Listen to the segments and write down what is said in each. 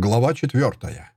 Глава четвертая.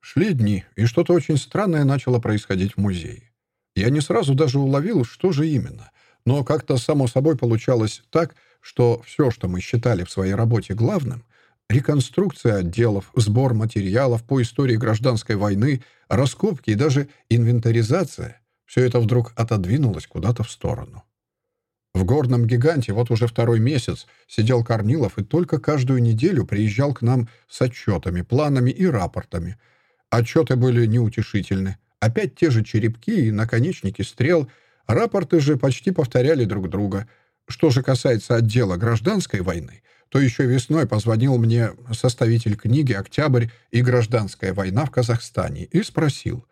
Шли дни, и что-то очень странное начало происходить в музее. Я не сразу даже уловил, что же именно, но как-то само собой получалось так, что все, что мы считали в своей работе главным — реконструкция отделов, сбор материалов по истории гражданской войны, раскопки и даже инвентаризация — все это вдруг отодвинулось куда-то в сторону. В горном гиганте вот уже второй месяц сидел Корнилов и только каждую неделю приезжал к нам с отчетами, планами и рапортами. Отчеты были неутешительны. Опять те же черепки и наконечники стрел. Рапорты же почти повторяли друг друга. Что же касается отдела гражданской войны, то еще весной позвонил мне составитель книги «Октябрь и гражданская война в Казахстане» и спросил,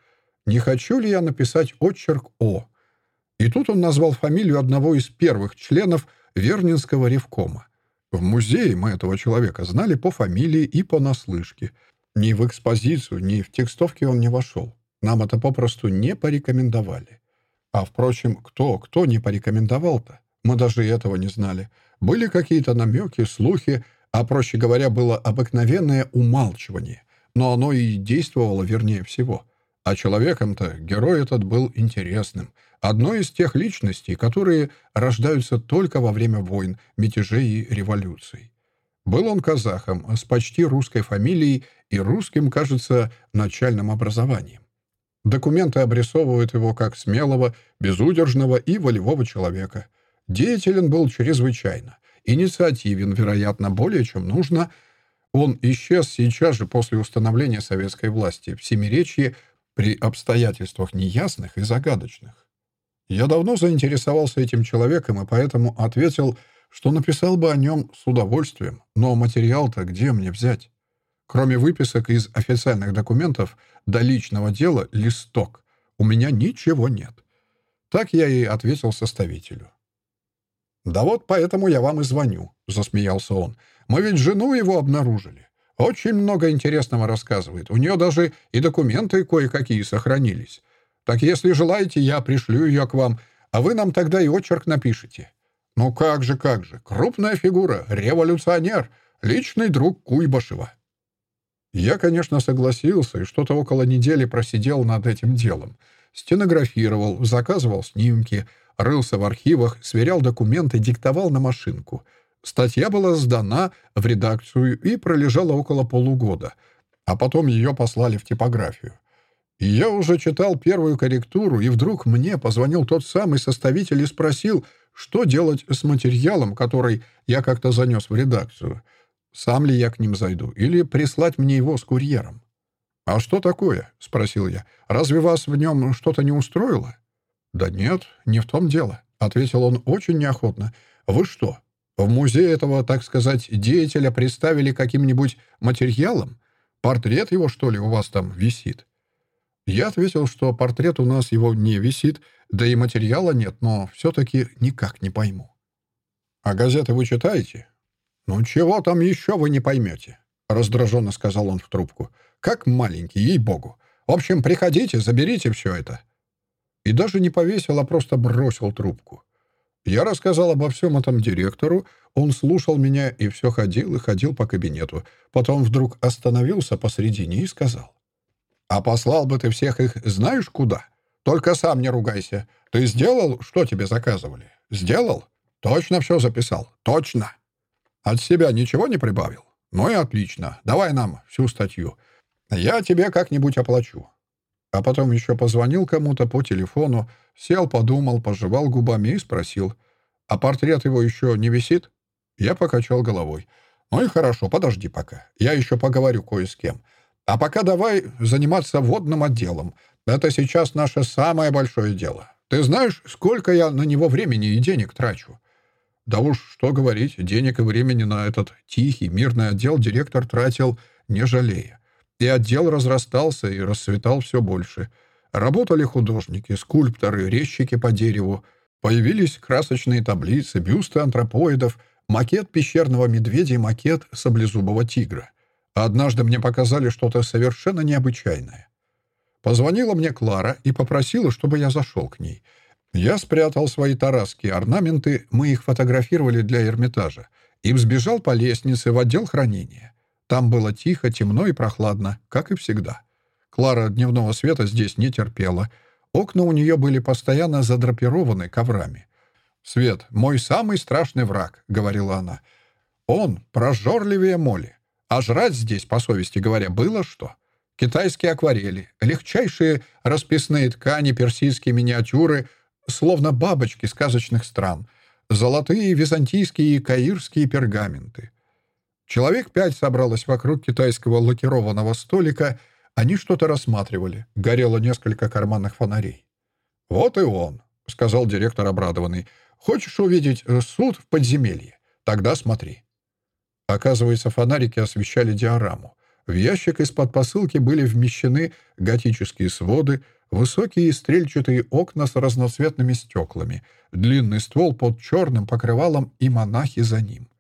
не хочу ли я написать отчерк «О». И тут он назвал фамилию одного из первых членов Вернинского ревкома. В музее мы этого человека знали по фамилии и по наслышке. Ни в экспозицию, ни в текстовке он не вошел. Нам это попросту не порекомендовали. А, впрочем, кто, кто не порекомендовал-то? Мы даже этого не знали. Были какие-то намеки, слухи, а, проще говоря, было обыкновенное умалчивание. Но оно и действовало вернее всего. А человеком-то герой этот был интересным. Одной из тех личностей, которые рождаются только во время войн, мятежей и революций. Был он казахом, с почти русской фамилией и русским, кажется, начальным образованием. Документы обрисовывают его как смелого, безудержного и волевого человека. Деятелен был чрезвычайно. Инициативен, вероятно, более чем нужно. Он исчез сейчас же после установления советской власти в Семиречье при обстоятельствах неясных и загадочных. Я давно заинтересовался этим человеком и поэтому ответил, что написал бы о нем с удовольствием, но материал-то где мне взять? Кроме выписок из официальных документов до личного дела листок. У меня ничего нет. Так я и ответил составителю. «Да вот поэтому я вам и звоню», — засмеялся он. «Мы ведь жену его обнаружили. Очень много интересного рассказывает. У нее даже и документы кое-какие сохранились. Так если желаете, я пришлю ее к вам, а вы нам тогда и очерк напишите. Ну как же, как же. Крупная фигура, революционер, личный друг Куйбашева». Я, конечно, согласился и что-то около недели просидел над этим делом. Стенографировал, заказывал снимки, рылся в архивах, сверял документы, диктовал на машинку. Статья была сдана в редакцию и пролежала около полугода, а потом ее послали в типографию. Я уже читал первую корректуру, и вдруг мне позвонил тот самый составитель и спросил, что делать с материалом, который я как-то занес в редакцию — сам ли я к ним зайду, или прислать мне его с курьером? «А что такое?» — спросил я. «Разве вас в нем что-то не устроило?» «Да нет, не в том дело», — ответил он очень неохотно. «Вы что, в музее этого, так сказать, деятеля представили каким-нибудь материалом? Портрет его, что ли, у вас там висит?» Я ответил, что портрет у нас его не висит, да и материала нет, но все-таки никак не пойму. «А газеты вы читаете?» «Ну чего там еще вы не поймете?» — раздраженно сказал он в трубку. «Как маленький, ей-богу. В общем, приходите, заберите все это». И даже не повесил, а просто бросил трубку. Я рассказал обо всем этом директору, он слушал меня и все ходил и ходил по кабинету. Потом вдруг остановился посредине и сказал. «А послал бы ты всех их знаешь куда? Только сам не ругайся. Ты сделал, что тебе заказывали? Сделал? Точно все записал? Точно!» От себя ничего не прибавил? Ну и отлично. Давай нам всю статью. Я тебе как-нибудь оплачу. А потом еще позвонил кому-то по телефону, сел, подумал, пожевал губами и спросил. А портрет его еще не висит? Я покачал головой. Ну и хорошо, подожди пока. Я еще поговорю кое с кем. А пока давай заниматься водным отделом. Это сейчас наше самое большое дело. Ты знаешь, сколько я на него времени и денег трачу? Да уж, что говорить, денег и времени на этот тихий, мирный отдел директор тратил, не жалея. И отдел разрастался и расцветал все больше. Работали художники, скульпторы, резчики по дереву. Появились красочные таблицы, бюсты антропоидов, макет пещерного медведя и макет саблезубого тигра. Однажды мне показали что-то совершенно необычайное. Позвонила мне Клара и попросила, чтобы я зашел к ней. Я спрятал свои тараски, орнаменты, мы их фотографировали для Эрмитажа, и взбежал по лестнице в отдел хранения. Там было тихо, темно и прохладно, как и всегда. Клара дневного света здесь не терпела. Окна у нее были постоянно задрапированы коврами. «Свет — мой самый страшный враг», — говорила она. «Он прожорливее моли. А жрать здесь, по совести говоря, было что. Китайские акварели, легчайшие расписные ткани, персидские миниатюры, словно бабочки сказочных стран, золотые византийские и каирские пергаменты. Человек пять собралось вокруг китайского лакированного столика, они что-то рассматривали. Горело несколько карманных фонарей. «Вот и он», — сказал директор обрадованный. Хочешь увидеть э, суд в подземелье? Тогда смотри». Оказывается, фонарики освещали диораму. В ящик из-под посылки были вмещены готические своды, высокие стрельчатые окна с разноцветными стеклами, длинный ствол под черным покрывалом и монахи за ним.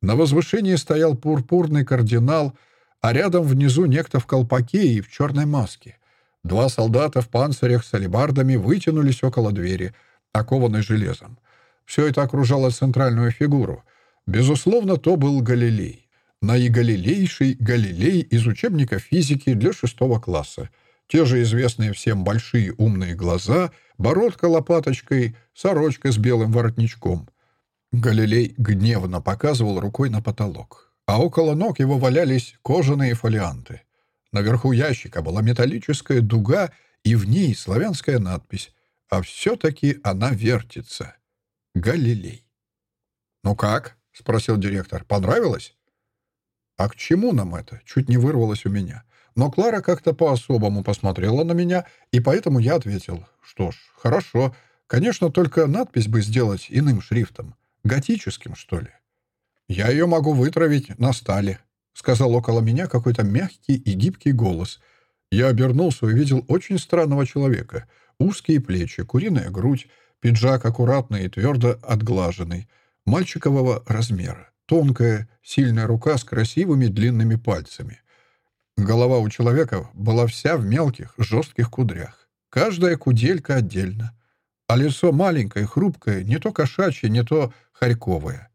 На возвышении стоял пурпурный кардинал, а рядом внизу некто в колпаке и в черной маске. Два солдата в панцирях с алебардами вытянулись около двери, окованной железом. Все это окружало центральную фигуру. Безусловно, то был Галилей. Наигалилейший Галилей из учебника физики для шестого класса. Те же известные всем большие умные глаза, бородка лопаточкой, сорочка с белым воротничком. Галилей гневно показывал рукой на потолок, а около ног его валялись кожаные фолианты. Наверху ящика была металлическая дуга, и в ней славянская надпись «А все-таки она вертится». Галилей. «Ну как?» — спросил директор. «Понравилось?» «А к чему нам это?» — чуть не вырвалось у меня. Но Клара как-то по-особому посмотрела на меня, и поэтому я ответил. «Что ж, хорошо. Конечно, только надпись бы сделать иным шрифтом. Готическим, что ли?» «Я ее могу вытравить на стале», — сказал около меня какой-то мягкий и гибкий голос. Я обернулся и увидел очень странного человека. Узкие плечи, куриная грудь, Пиджак аккуратный и твердо отглаженный, мальчикового размера. Тонкая, сильная рука с красивыми длинными пальцами. Голова у человека была вся в мелких, жестких кудрях. Каждая куделька отдельно. А лицо маленькое, хрупкое, не то кошачье, не то хорьковое.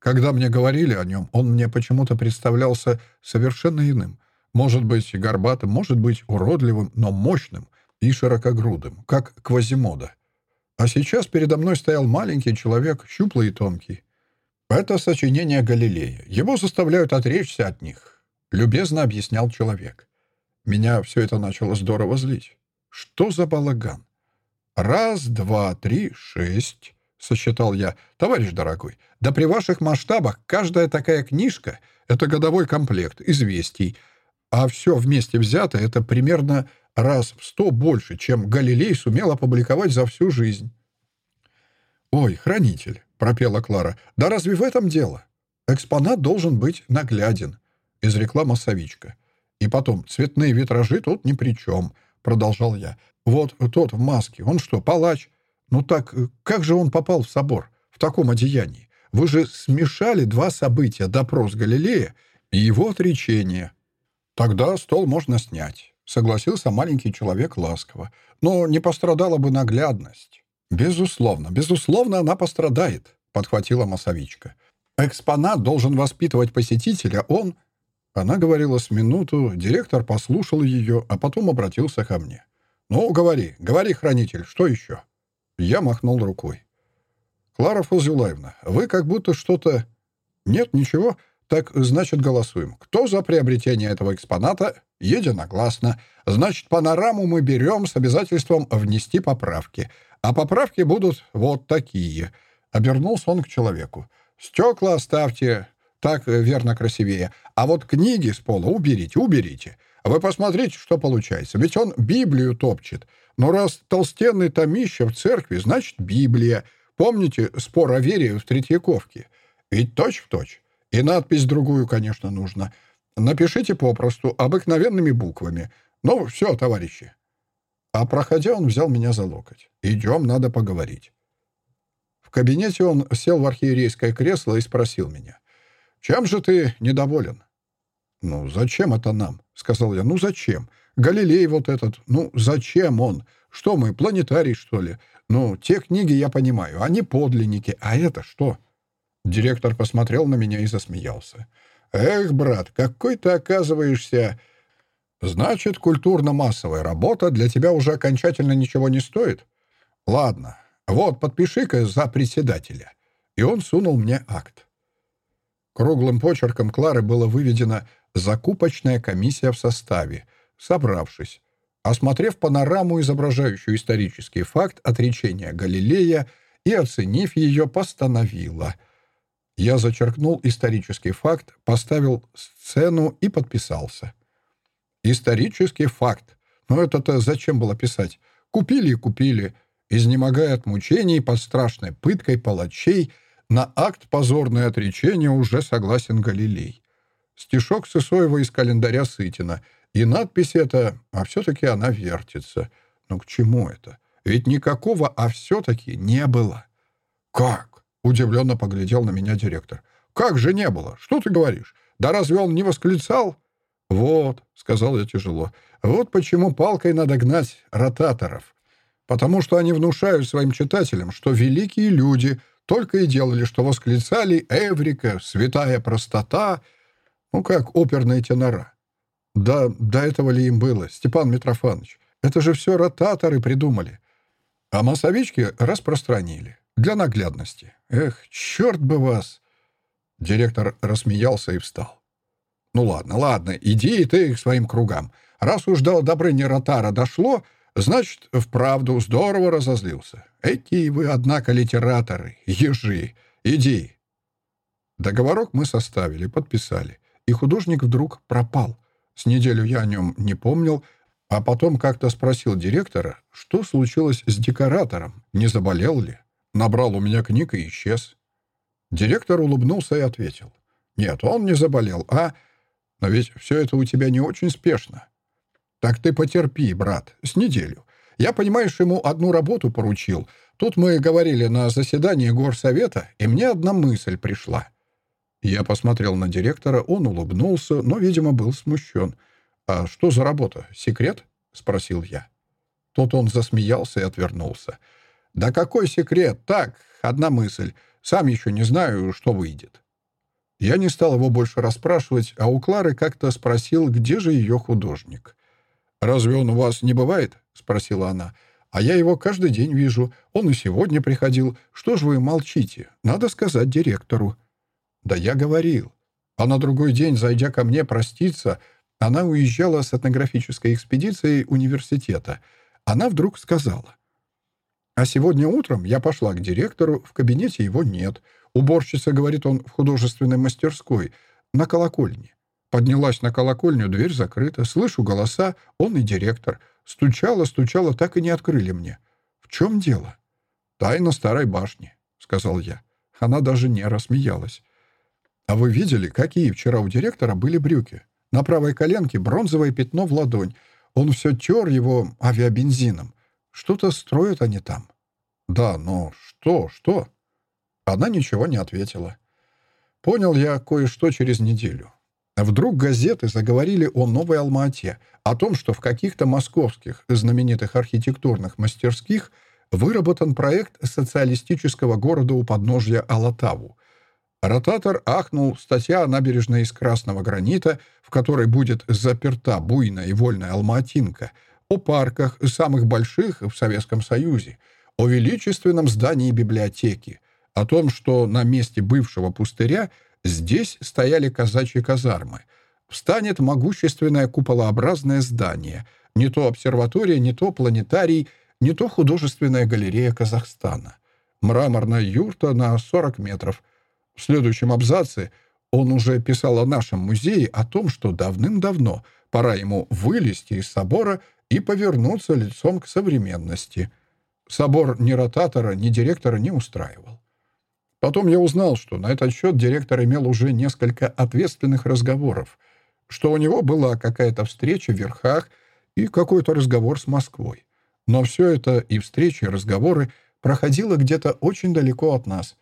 Когда мне говорили о нем, он мне почему-то представлялся совершенно иным. Может быть, горбатым, может быть, уродливым, но мощным и широкогрудым, как Квазимода. А сейчас передо мной стоял маленький человек, щуплый и тонкий. Это сочинение Галилея. Его заставляют отречься от них, — любезно объяснял человек. Меня все это начало здорово злить. Что за балаган? Раз, два, три, шесть, — сосчитал я. Товарищ дорогой, да при ваших масштабах каждая такая книжка — это годовой комплект известий, а все вместе взято — это примерно раз в сто больше, чем Галилей сумел опубликовать за всю жизнь. «Ой, хранитель», — пропела Клара, — «да разве в этом дело? Экспонат должен быть нагляден», — изрекла массовичка. «И потом, цветные витражи тут ни при чем», — продолжал я. «Вот тот в маске, он что, палач? Ну так, как же он попал в собор в таком одеянии? Вы же смешали два события, допрос Галилея и его отречение». «Тогда стол можно снять». — согласился маленький человек ласково. «Но не пострадала бы наглядность». «Безусловно, безусловно, она пострадает», — подхватила массовичка. «Экспонат должен воспитывать посетителя, он...» Она говорила с минуту, директор послушал ее, а потом обратился ко мне. «Ну, говори, говори, хранитель, что еще?» Я махнул рукой. «Клара Фузюлаевна, вы как будто что-то...» «Нет, ничего. Так, значит, голосуем. Кто за приобретение этого экспоната? Единогласно. Значит, панораму мы берем с обязательством внести поправки. А поправки будут вот такие. Обернулся он к человеку. Стекла оставьте. Так верно красивее. А вот книги с пола уберите, уберите. Вы посмотрите, что получается. Ведь он Библию топчет. Но раз толстенный томище в церкви, значит, Библия. Помните спор о вере в Третьяковке? Ведь точь-в-точь. И надпись другую, конечно, нужно. Напишите попросту, обыкновенными буквами. Ну, все, товарищи. А проходя, он взял меня за локоть. «Идем, надо поговорить». В кабинете он сел в архиерейское кресло и спросил меня. «Чем же ты недоволен?» «Ну, зачем это нам?» — сказал я. «Ну, зачем? Галилей вот этот. Ну, зачем он? Что мы, планетарий, что ли? Ну, те книги я понимаю, они подлинники. А это что?» Директор посмотрел на меня и засмеялся. «Эх, брат, какой ты оказываешься...» «Значит, культурно-массовая работа для тебя уже окончательно ничего не стоит?» «Ладно, вот, подпиши-ка за председателя». И он сунул мне акт. Круглым почерком Клары было выведено «Закупочная комиссия в составе», собравшись. Осмотрев панораму, изображающую исторический факт отречения Галилея, и, оценив ее, постановила. Я зачеркнул исторический факт, поставил сцену и подписался. Исторический факт. Но это-то зачем было писать? Купили и купили. Изнемогая от мучений под страшной пыткой палачей, на акт позорное отречение уже согласен Галилей. Стишок Сысоева из календаря Сытина. И надпись эта, а все-таки она вертится. Ну к чему это? Ведь никакого «а все-таки» не было. «Как?» — удивленно поглядел на меня директор. «Как же не было? Что ты говоришь? Да разве он не восклицал?» «Вот», — сказал я тяжело, — «вот почему палкой надо гнать ротаторов. Потому что они внушают своим читателям, что великие люди только и делали, что восклицали «Эврика», «Святая простота», ну, как оперные тенора. Да до этого ли им было, Степан Митрофанович? Это же все ротаторы придумали. А массовички распространили. Для наглядности. Эх, черт бы вас!» Директор рассмеялся и встал. «Ну ладно, ладно, иди и ты к своим кругам. Раз уж до Добрыни Ротара дошло, значит, вправду здорово разозлился. Эти вы, однако, литераторы, ежи. Иди». Договорок мы составили, подписали, и художник вдруг пропал. С неделю я о нем не помнил, а потом как-то спросил директора, что случилось с декоратором, не заболел ли. Набрал у меня книг и исчез. Директор улыбнулся и ответил. «Нет, он не заболел, а но ведь все это у тебя не очень спешно. Так ты потерпи, брат, с неделю. Я, понимаешь, ему одну работу поручил. Тут мы говорили на заседании горсовета, и мне одна мысль пришла. Я посмотрел на директора, он улыбнулся, но, видимо, был смущен. «А что за работа? Секрет?» — спросил я. Тут он засмеялся и отвернулся. «Да какой секрет? Так, одна мысль. Сам еще не знаю, что выйдет». Я не стал его больше расспрашивать, а у Клары как-то спросил, где же ее художник. «Разве он у вас не бывает?» — спросила она. «А я его каждый день вижу. Он и сегодня приходил. Что ж вы молчите? Надо сказать директору». «Да я говорил». А на другой день, зайдя ко мне проститься, она уезжала с этнографической экспедицией университета. Она вдруг сказала. «А сегодня утром я пошла к директору, в кабинете его нет. Уборщица, говорит он, в художественной мастерской, на колокольне. Поднялась на колокольню, дверь закрыта. Слышу голоса, он и директор. Стучала, стучала, так и не открыли мне. В чем дело? Тайна старой башни, сказал я. Она даже не рассмеялась. А вы видели, какие вчера у директора были брюки? На правой коленке бронзовое пятно в ладонь. Он все тер его авиабензином. Что-то строят они там. Да, но что, что? Она ничего не ответила. Понял я кое-что через неделю. Вдруг газеты заговорили о Новой Алма-Ате, о том, что в каких-то московских знаменитых архитектурных мастерских выработан проект социалистического города у подножья Алатаву. Ротатор ахнул, статья набережная из красного гранита, в которой будет заперта буйная и вольная Алма-Атинка, о парках, самых больших в Советском Союзе, о величественном здании библиотеки, о том, что на месте бывшего пустыря здесь стояли казачьи казармы. Встанет могущественное куполообразное здание, не то обсерватория, не то планетарий, не то художественная галерея Казахстана. Мраморная юрта на 40 метров. В следующем абзаце он уже писал о нашем музее, о том, что давным-давно пора ему вылезти из собора и повернуться лицом к современности. Собор ни ротатора, ни директора не устраивал. Потом я узнал, что на этот счет директор имел уже несколько ответственных разговоров, что у него была какая-то встреча в верхах и какой-то разговор с Москвой. Но все это и встречи, и разговоры проходила где-то очень далеко от нас.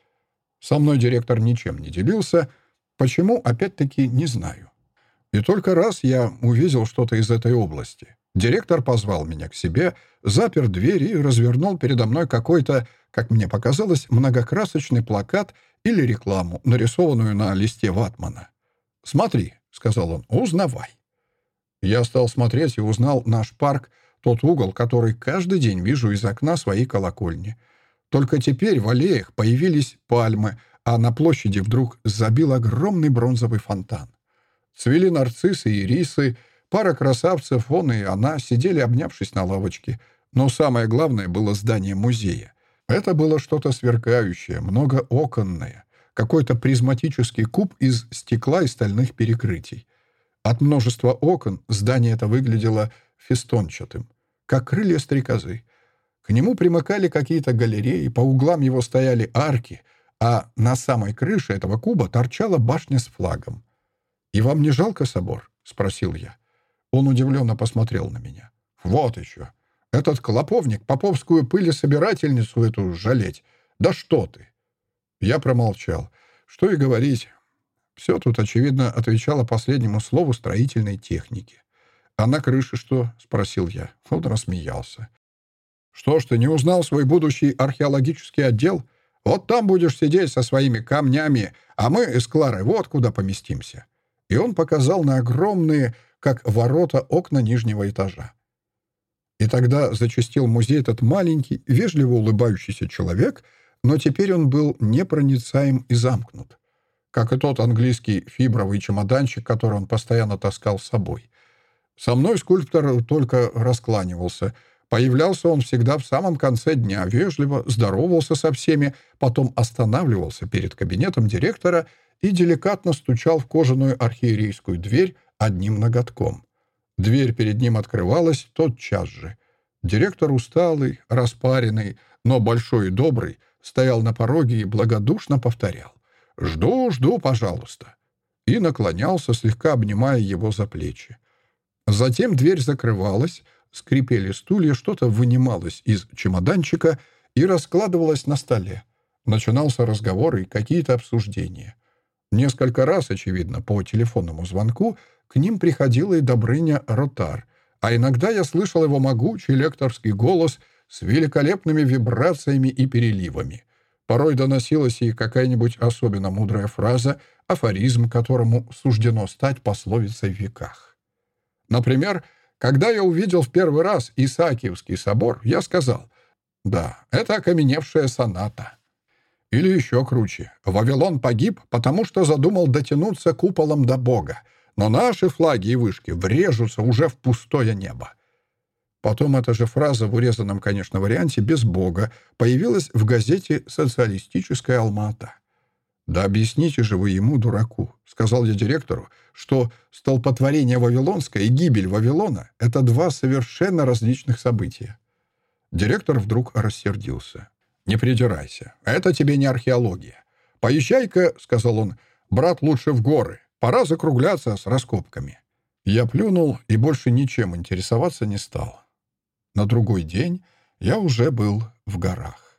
Со мной директор ничем не делился. Почему, опять-таки, не знаю. И только раз я увидел что-то из этой области. Директор позвал меня к себе, запер дверь и развернул передо мной какой-то, как мне показалось, многокрасочный плакат или рекламу, нарисованную на листе ватмана. «Смотри», — сказал он, — «узнавай». Я стал смотреть и узнал наш парк, тот угол, который каждый день вижу из окна своей колокольни. Только теперь в аллеях появились пальмы, а на площади вдруг забил огромный бронзовый фонтан. Цвели нарциссы и рисы, пара красавцев, он и она, сидели, обнявшись на лавочке. Но самое главное было здание музея. Это было что-то сверкающее, многооконное, какой-то призматический куб из стекла и стальных перекрытий. От множества окон здание это выглядело фестончатым, как крылья стрекозы. К нему примыкали какие-то галереи, по углам его стояли арки, а на самой крыше этого куба торчала башня с флагом. «И вам не жалко собор?» — спросил я. Он удивленно посмотрел на меня. «Вот еще. Этот клоповник, поповскую пылесобирательницу эту жалеть. Да что ты!» Я промолчал. Что и говорить. Все тут, очевидно, отвечало последнему слову строительной техники. «А на крыше что?» — спросил я. Он рассмеялся. «Что ж ты, не узнал свой будущий археологический отдел? Вот там будешь сидеть со своими камнями, а мы с Кларой вот куда поместимся». И он показал на огромные, как ворота, окна нижнего этажа. И тогда зачастил музей этот маленький, вежливо улыбающийся человек, но теперь он был непроницаем и замкнут как и тот английский фибровый чемоданчик, который он постоянно таскал с собой. Со мной скульптор только раскланивался. Появлялся он всегда в самом конце дня, вежливо здоровался со всеми, потом останавливался перед кабинетом директора и деликатно стучал в кожаную архиерейскую дверь одним ноготком. Дверь перед ним открывалась тотчас же. Директор усталый, распаренный, но большой и добрый, стоял на пороге и благодушно повторял. «Жду, жду, пожалуйста». И наклонялся, слегка обнимая его за плечи. Затем дверь закрывалась, скрипели стулья, что-то вынималось из чемоданчика и раскладывалось на столе. Начинался разговор и какие-то обсуждения. Несколько раз, очевидно, по телефонному звонку к ним приходила и Добрыня Ротар, а иногда я слышал его могучий лекторский голос с великолепными вибрациями и переливами. Порой доносилась и какая-нибудь особенно мудрая фраза, афоризм, которому суждено стать пословицей в веках. Например, когда я увидел в первый раз Исаакиевский собор, я сказал, «Да, это окаменевшая соната». Или еще круче, «Вавилон погиб, потому что задумал дотянуться куполом до Бога, но наши флаги и вышки врежутся уже в пустое небо». Потом эта же фраза в урезанном, конечно, варианте «без Бога» появилась в газете «Социалистическая Алмата». «Да объясните же вы ему, дураку», — сказал я директору, что столпотворение Вавилонское и гибель Вавилона — это два совершенно различных события. Директор вдруг рассердился. «Не придирайся. Это тебе не археология. Поезжай-ка, — сказал он, — брат, лучше в горы. Пора закругляться с раскопками». Я плюнул и больше ничем интересоваться не стал. На другой день я уже был в горах.